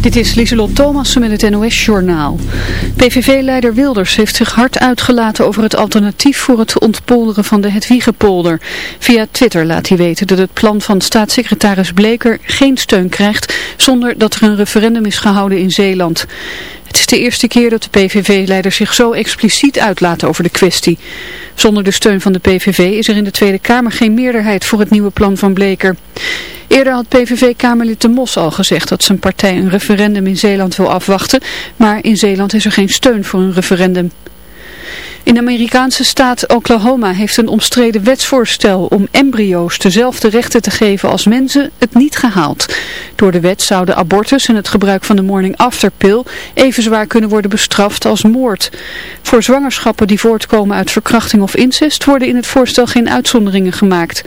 Dit is Lieselot Thomassen met het NOS-journaal. PVV-leider Wilders heeft zich hard uitgelaten over het alternatief voor het ontpolderen van de Hetwiegepolder. Via Twitter laat hij weten dat het plan van staatssecretaris Bleker geen steun krijgt zonder dat er een referendum is gehouden in Zeeland. Het is de eerste keer dat de PVV-leider zich zo expliciet uitlaat over de kwestie. Zonder de steun van de PVV is er in de Tweede Kamer geen meerderheid voor het nieuwe plan van Bleker. Eerder had PVV-Kamerlid de Mos al gezegd dat zijn partij een referendum in Zeeland wil afwachten, maar in Zeeland is er geen steun voor een referendum. In de Amerikaanse staat Oklahoma heeft een omstreden wetsvoorstel om embryo's dezelfde rechten te geven als mensen het niet gehaald. Door de wet zouden abortus en het gebruik van de morning after pill even zwaar kunnen worden bestraft als moord. Voor zwangerschappen die voortkomen uit verkrachting of incest worden in het voorstel geen uitzonderingen gemaakt.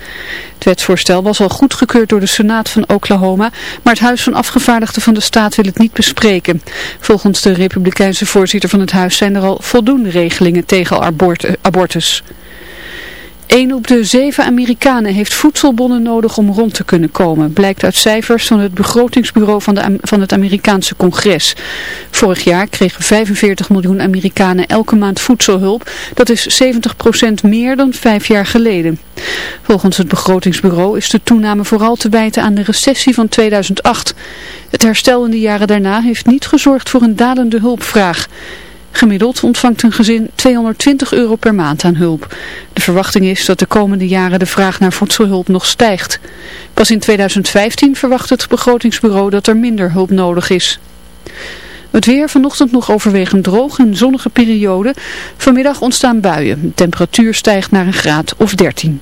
Het wetsvoorstel was al goedgekeurd door de Senaat van Oklahoma, maar het Huis van Afgevaardigden van de staat wil het niet bespreken. Volgens de republikeinse voorzitter van het huis zijn er al voldoende regelingen tegen abortus. Een op de zeven Amerikanen heeft voedselbonnen nodig om rond te kunnen komen, blijkt uit cijfers van het begrotingsbureau van, de, van het Amerikaanse congres. Vorig jaar kregen 45 miljoen Amerikanen elke maand voedselhulp, dat is 70% meer dan vijf jaar geleden. Volgens het begrotingsbureau is de toename vooral te wijten aan de recessie van 2008. Het herstel in de jaren daarna heeft niet gezorgd voor een dalende hulpvraag. Gemiddeld ontvangt een gezin 220 euro per maand aan hulp. De verwachting is dat de komende jaren de vraag naar voedselhulp nog stijgt. Pas in 2015 verwacht het begrotingsbureau dat er minder hulp nodig is. Het weer vanochtend nog overwegend droog en zonnige periode. Vanmiddag ontstaan buien. De temperatuur stijgt naar een graad of 13.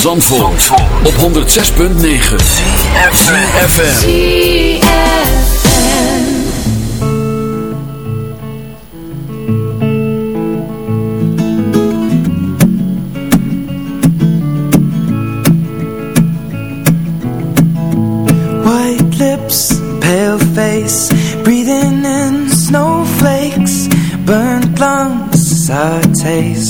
Zandvoort, op 106.9 CFFM White lips, pale face Breathing in snowflakes Burnt lungs, sour taste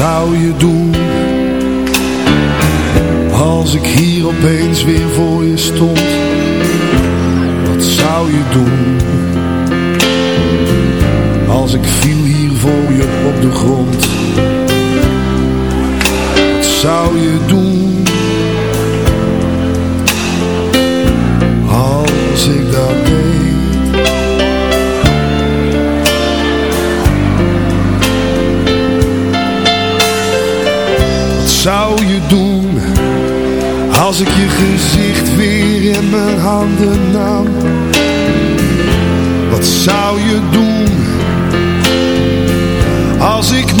Wat zou je doen? Als ik hier opeens weer voor je stond Wat zou je doen? Als ik viel hier voor je op de grond Als ik je gezicht weer in mijn handen nam Wat zou je doen? Als ik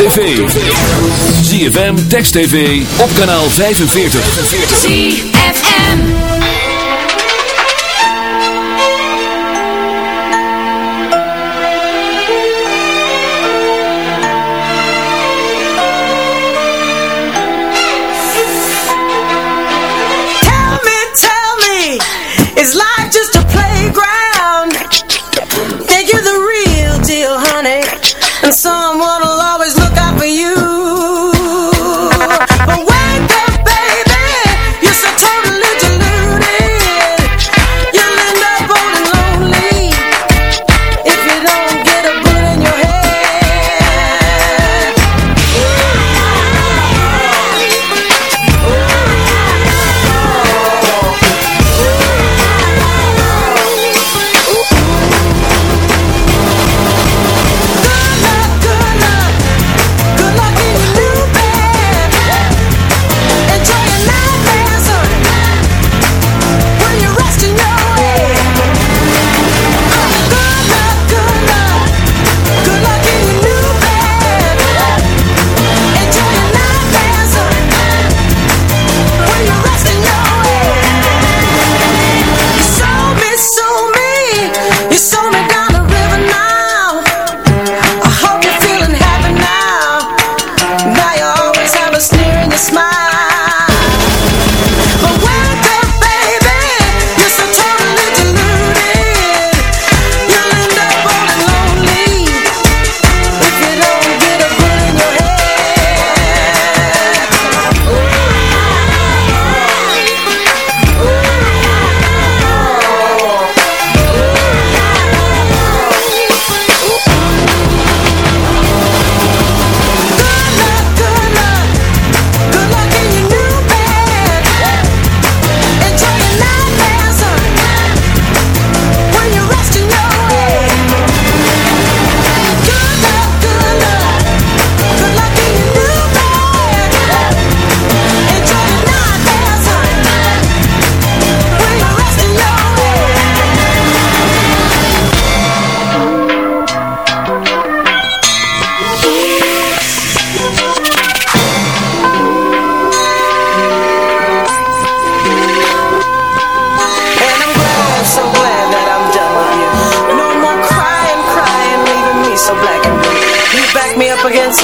Tv. ZFM, Text TV, op kanaal 45. ZFM Tell me, tell me, is life just a playground? Think you're the real deal, honey, and someone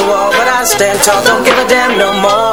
but I stand tall, don't give a damn no more.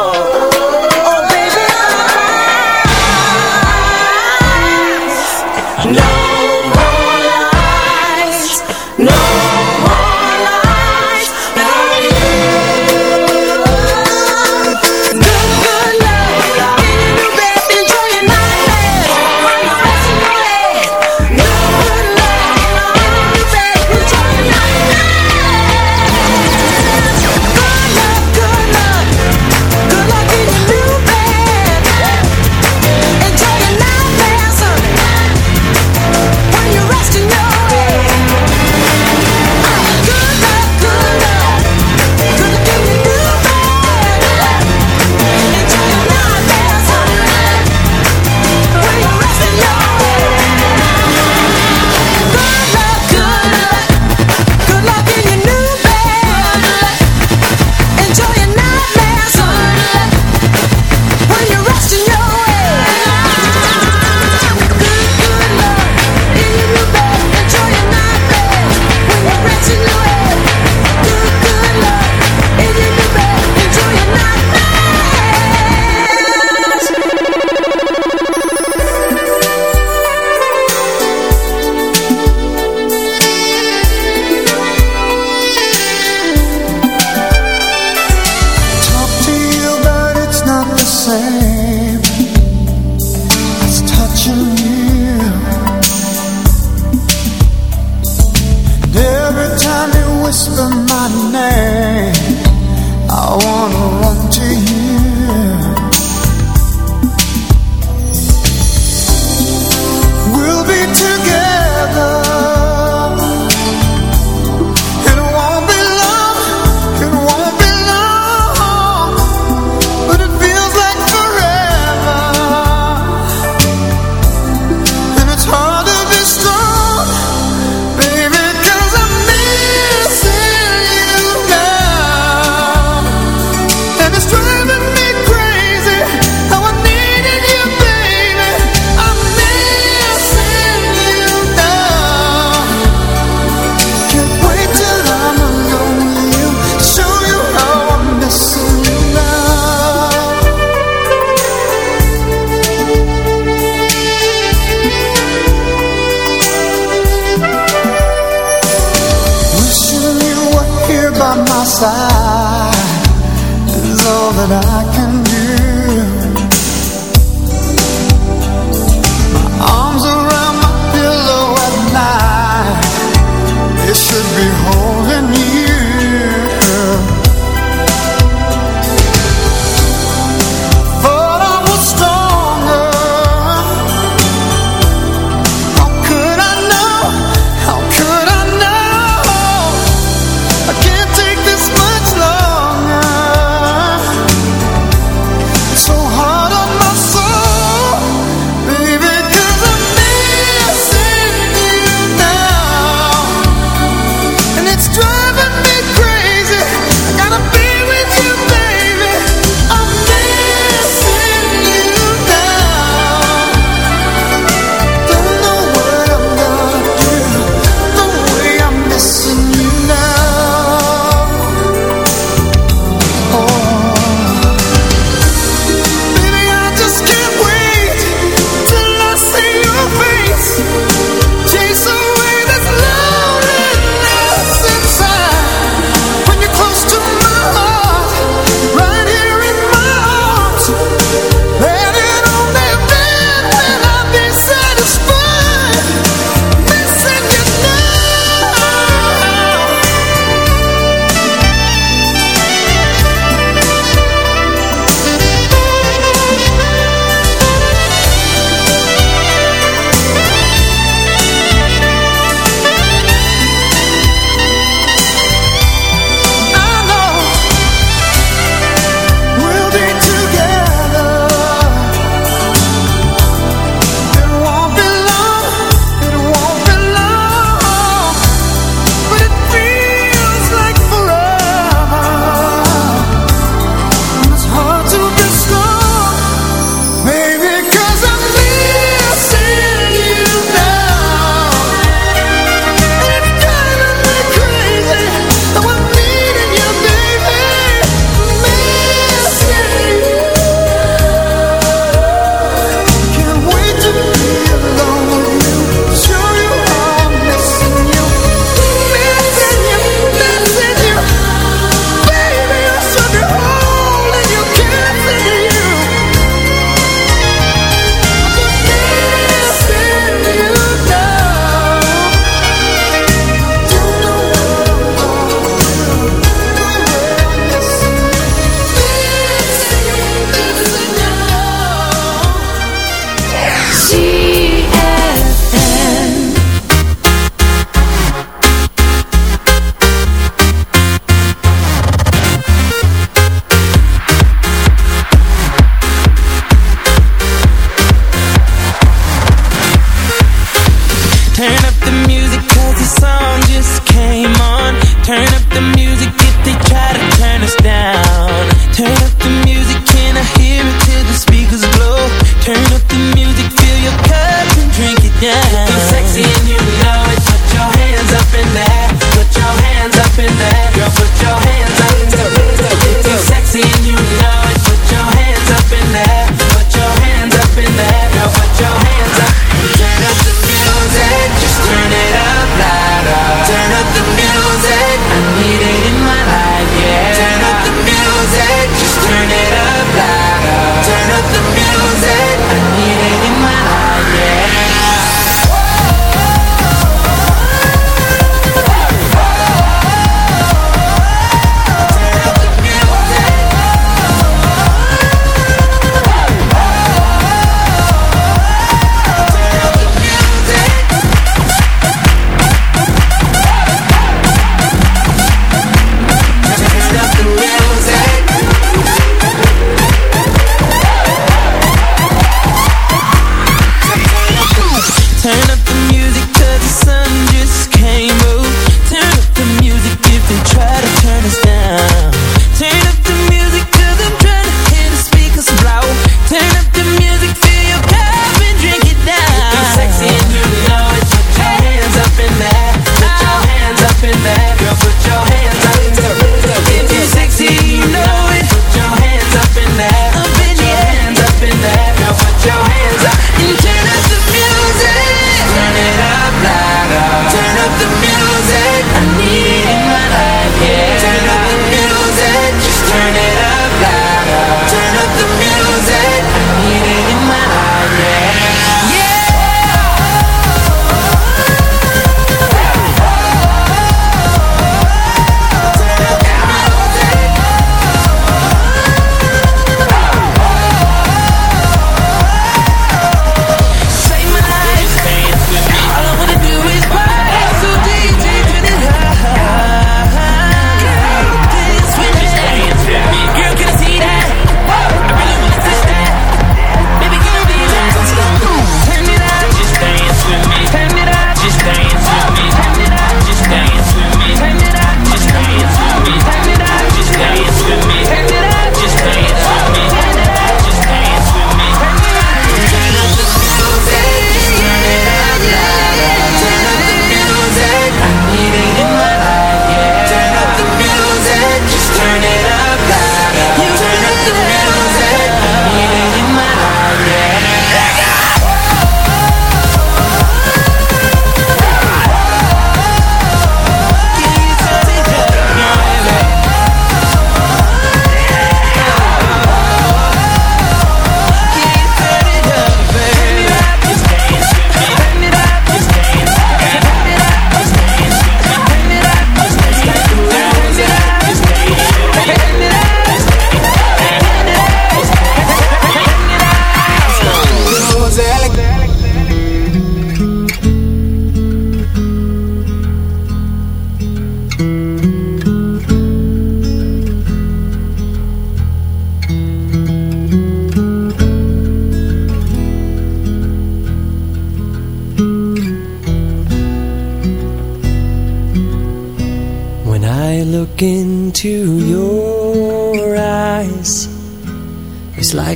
time you whisper my name, I wanna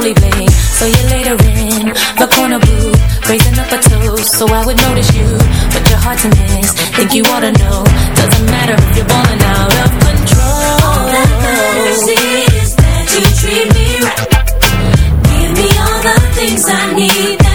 slowly blink So you're later in the corner booth Raising up a toast. So I would notice you But your heart's a mess, think you ought to know. Doesn't matter if you're balling out of control. All that matters is that you treat me right. Give me all the things I need.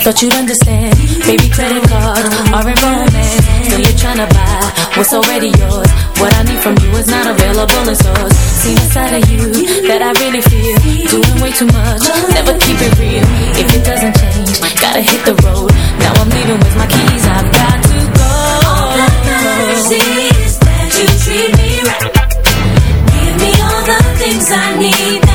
Thought you'd understand. Baby, credit cards are in romance. So you're trying to buy what's already yours. What I need from you is not available in stores. See inside of you that I really feel. Doing way too much, never keep it real. If it doesn't change, gotta hit the road. Now I'm leaving with my keys, I've got to go. All I ever see is that you treat me right. Give me all the things I need.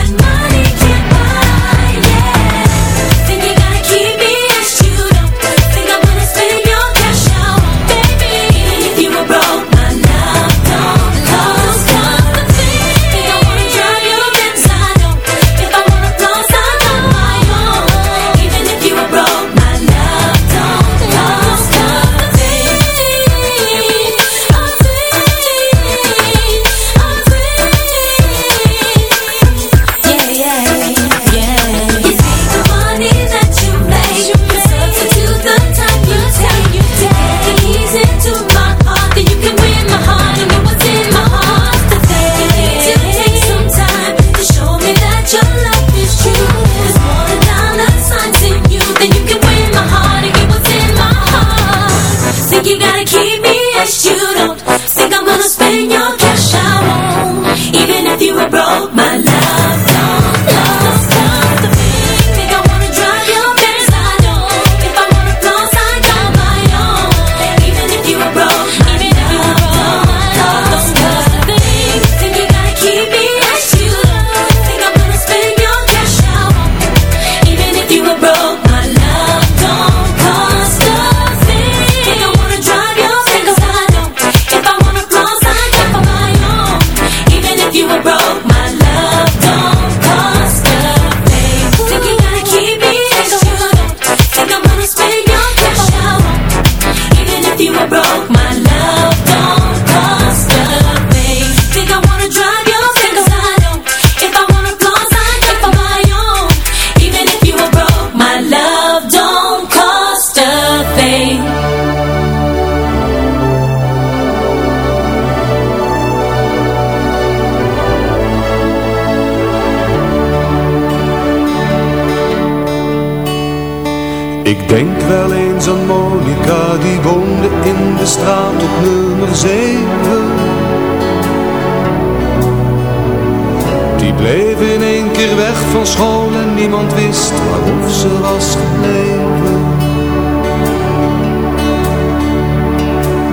niemand wist waarof ze was gebleven.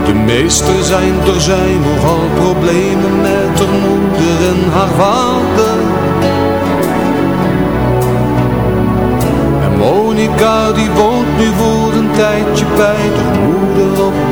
De meesten zijn, er zijn nogal problemen met haar moeder en haar vader. En Monika die woont nu voor een tijdje bij de moeder op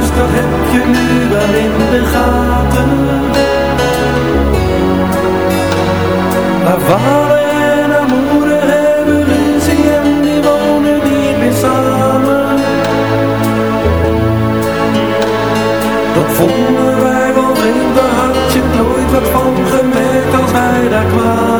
in huis, dat heb je nu wel in de gaten. Haar vader en haar moeder hebben ruzie en die wonen niet meer samen. Dat vonden wij wel vreemd, daar had je nooit wat van gemerkt als wij daar kwamen.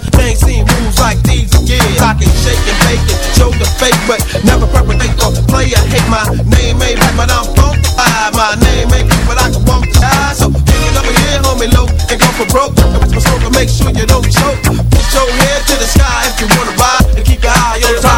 cause they ain't seen moves like these again. I can shake and bake it, show the fake, but never perpetrate or play a hate. My name ain't right, but I'm funkified. Ah, my name ain't good, but I can walk the eye. So pick it up here, homie, low, and go for broke. And with my smoke, make sure you don't choke. Put your head to the sky if you wanna ride, and keep your eye on the prize,